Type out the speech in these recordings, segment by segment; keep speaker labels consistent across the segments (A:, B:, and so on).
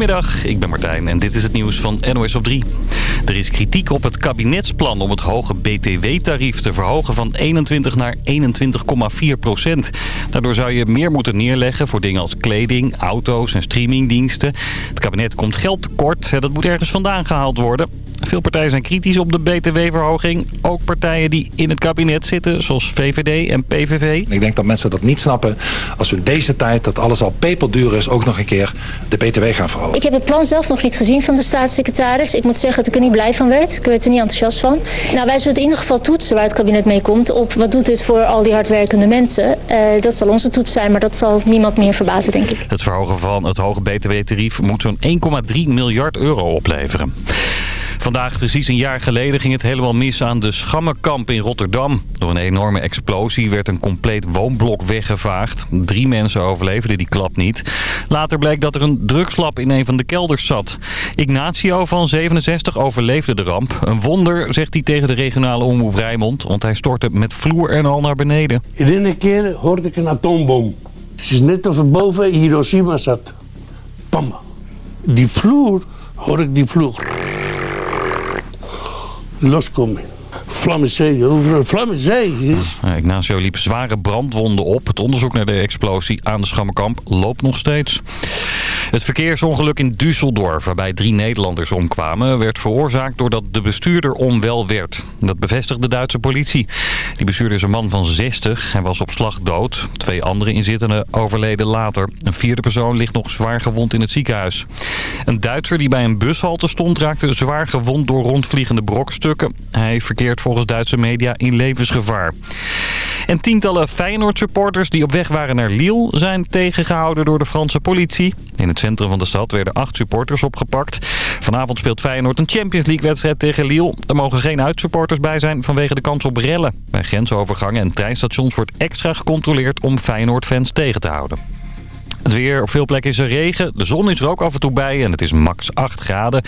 A: Goedemiddag, ik ben Martijn en dit is het nieuws van NOS op 3. Er is kritiek op het kabinetsplan om het hoge BTW-tarief te verhogen van 21 naar 21,4 procent. Daardoor zou je meer moeten neerleggen voor dingen als kleding, auto's en streamingdiensten. Het kabinet komt geld tekort dat moet ergens vandaan gehaald worden. Veel partijen zijn kritisch op de btw-verhoging. Ook partijen die in het kabinet zitten, zoals VVD en PVV.
B: Ik denk dat mensen dat niet snappen als we in deze tijd, dat alles al peperduur is, ook nog een keer de btw gaan verhogen.
C: Ik heb het plan zelf nog niet gezien van de staatssecretaris. Ik moet zeggen dat ik er niet blij van werd. Ik werd er niet enthousiast van. Nou, wij zullen het in ieder geval toetsen waar het kabinet mee komt... op wat doet dit voor al die hardwerkende mensen. Uh, dat zal onze toets zijn, maar dat zal niemand meer verbazen, denk ik.
A: Het verhogen van het hoge btw-tarief moet zo'n 1,3 miljard euro opleveren. Vandaag, precies een jaar geleden, ging het helemaal mis aan de Schammenkamp in Rotterdam. Door een enorme explosie werd een compleet woonblok weggevaagd. Drie mensen overleefden die klap niet. Later bleek dat er een drugslab in een van de kelders zat. Ignacio van 67 overleefde de ramp. Een wonder, zegt hij tegen de regionale omroep Rijnmond, want hij stortte met vloer en al naar beneden.
D: In een keer hoorde ik een atoombom. Het is net of er boven Hiroshima zat. Pam. Die vloer, hoor ik die vloer los comen. Vlammenzee, overal Vlammenzee is.
A: Ignacio liep zware brandwonden op. Het onderzoek naar de explosie aan de Schammerkamp loopt nog steeds. Het verkeersongeluk in Düsseldorf, waarbij drie Nederlanders omkwamen... werd veroorzaakt doordat de bestuurder onwel werd. Dat bevestigt de Duitse politie. Die bestuurder is een man van 60. Hij was op slag dood. Twee andere inzittenden overleden later. Een vierde persoon ligt nog zwaar gewond in het ziekenhuis. Een Duitser die bij een bushalte stond... raakte zwaar gewond door rondvliegende brokstukken. Hij verkeert volgens Duitse media in levensgevaar. En tientallen Feyenoord-supporters die op weg waren naar Lille... zijn tegengehouden door de Franse politie. In het centrum van de stad werden acht supporters opgepakt. Vanavond speelt Feyenoord een Champions League-wedstrijd tegen Lille. Er mogen geen uitsupporters bij zijn vanwege de kans op rellen. Bij grensovergangen en treinstations wordt extra gecontroleerd om Feyenoord-fans tegen te houden. Het weer, op veel plekken is er regen. De zon is er ook af en toe bij en het is max 8 graden.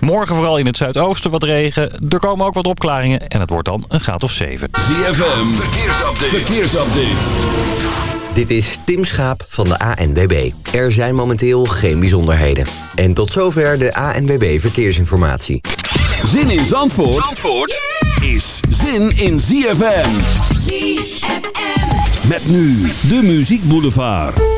A: Morgen vooral in het zuidoosten wat regen. Er komen ook wat opklaringen en het wordt dan een graad of 7.
E: ZFM, verkeersupdate. verkeersupdate.
F: Dit is Tim Schaap van de ANWB. Er zijn momenteel geen bijzonderheden. En tot zover de ANWB Verkeersinformatie.
E: Zin in Zandvoort, Zandvoort is zin in ZFM. ZFM. Met nu de Muziek Boulevard.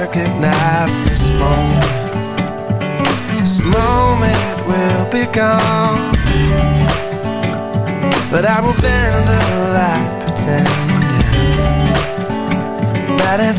G: Recognize this moment. This moment will be gone. But I will bend the light pretending That it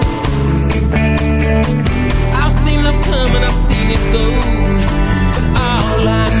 H: come and I
I: see it go. But all I know.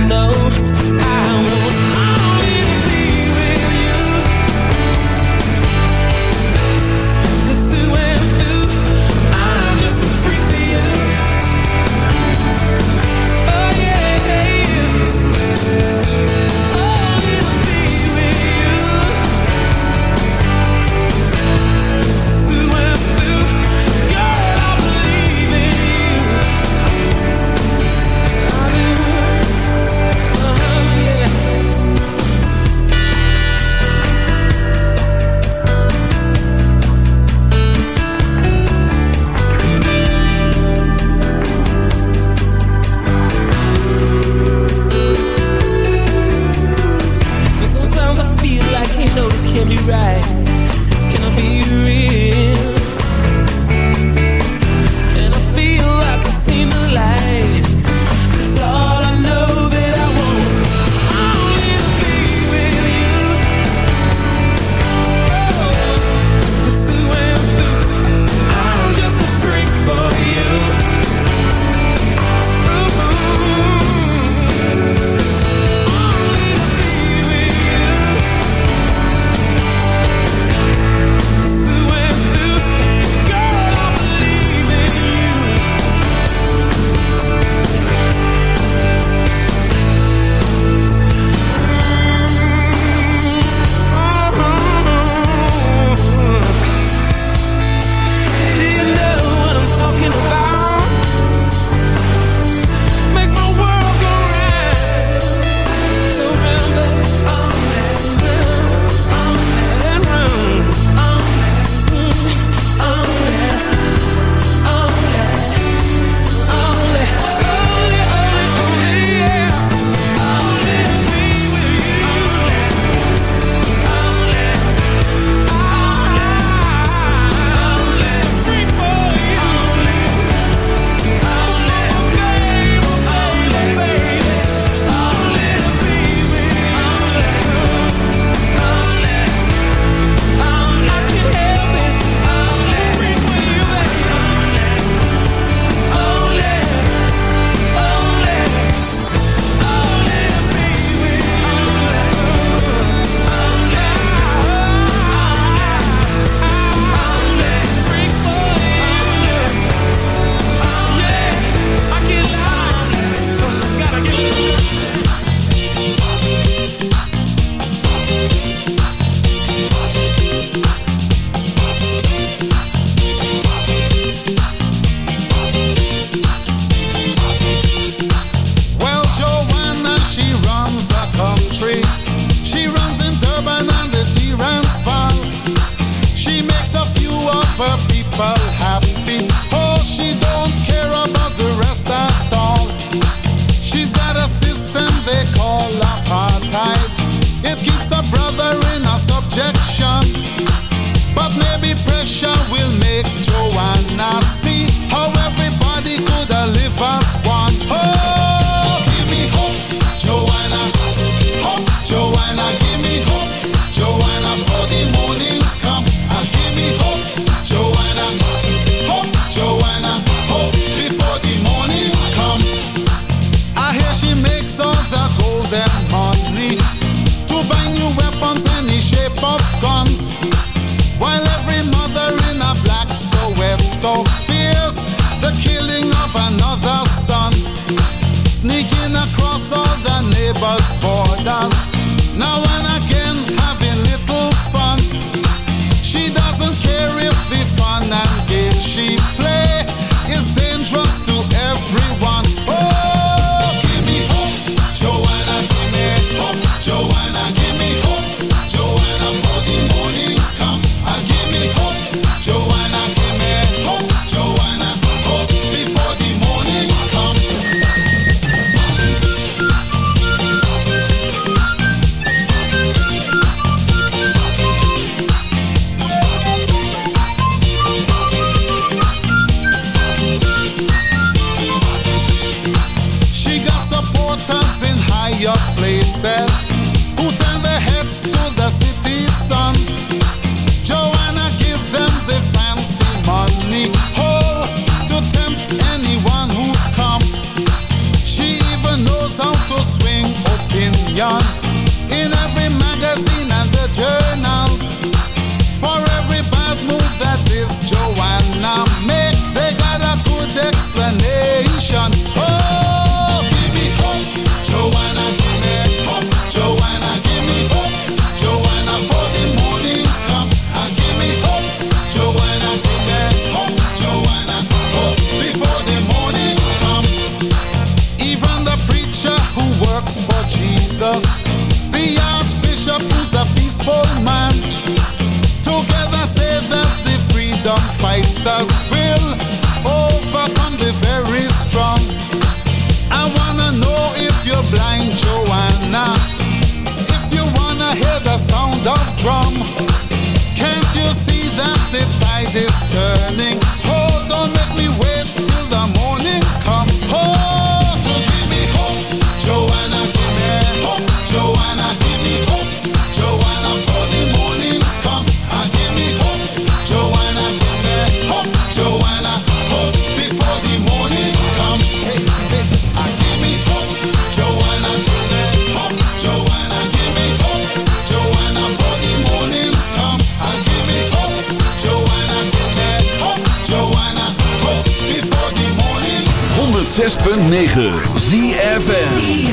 E: 106.9
J: ZFM.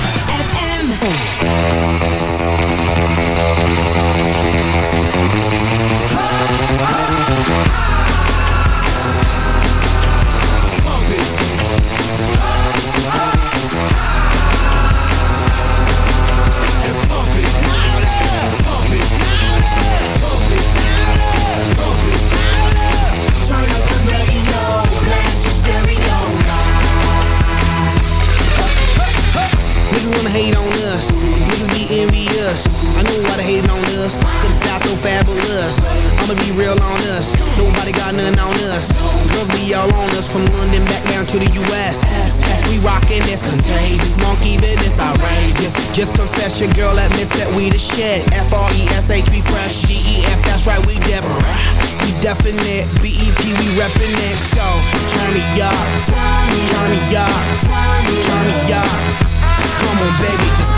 J: real on us. Nobody got nothing on us. Girls be all on us from London back down to the U.S. As we rockin', it's contagious. Monkey business outrageous. Just confess your girl admits that we the shit. F R E S H we fresh. G E F that's right we different. We definite. B E P we reppin' it. So turn me up, turn me up, turn me up. Come on baby, just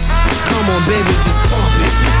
K: Come on, baby, just pump it.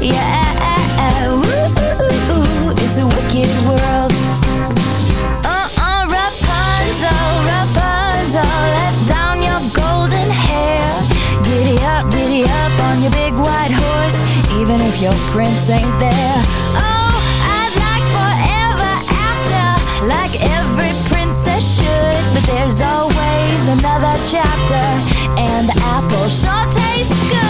E: Yeah, it's a wicked world. Uh-uh, Rapunzel, Rapunzel, let down your golden hair. Giddy up, giddy up on your big white horse, even if your prince ain't there. Oh, I'd like forever after, like every princess should. But there's always another chapter, and the apple sure tastes good.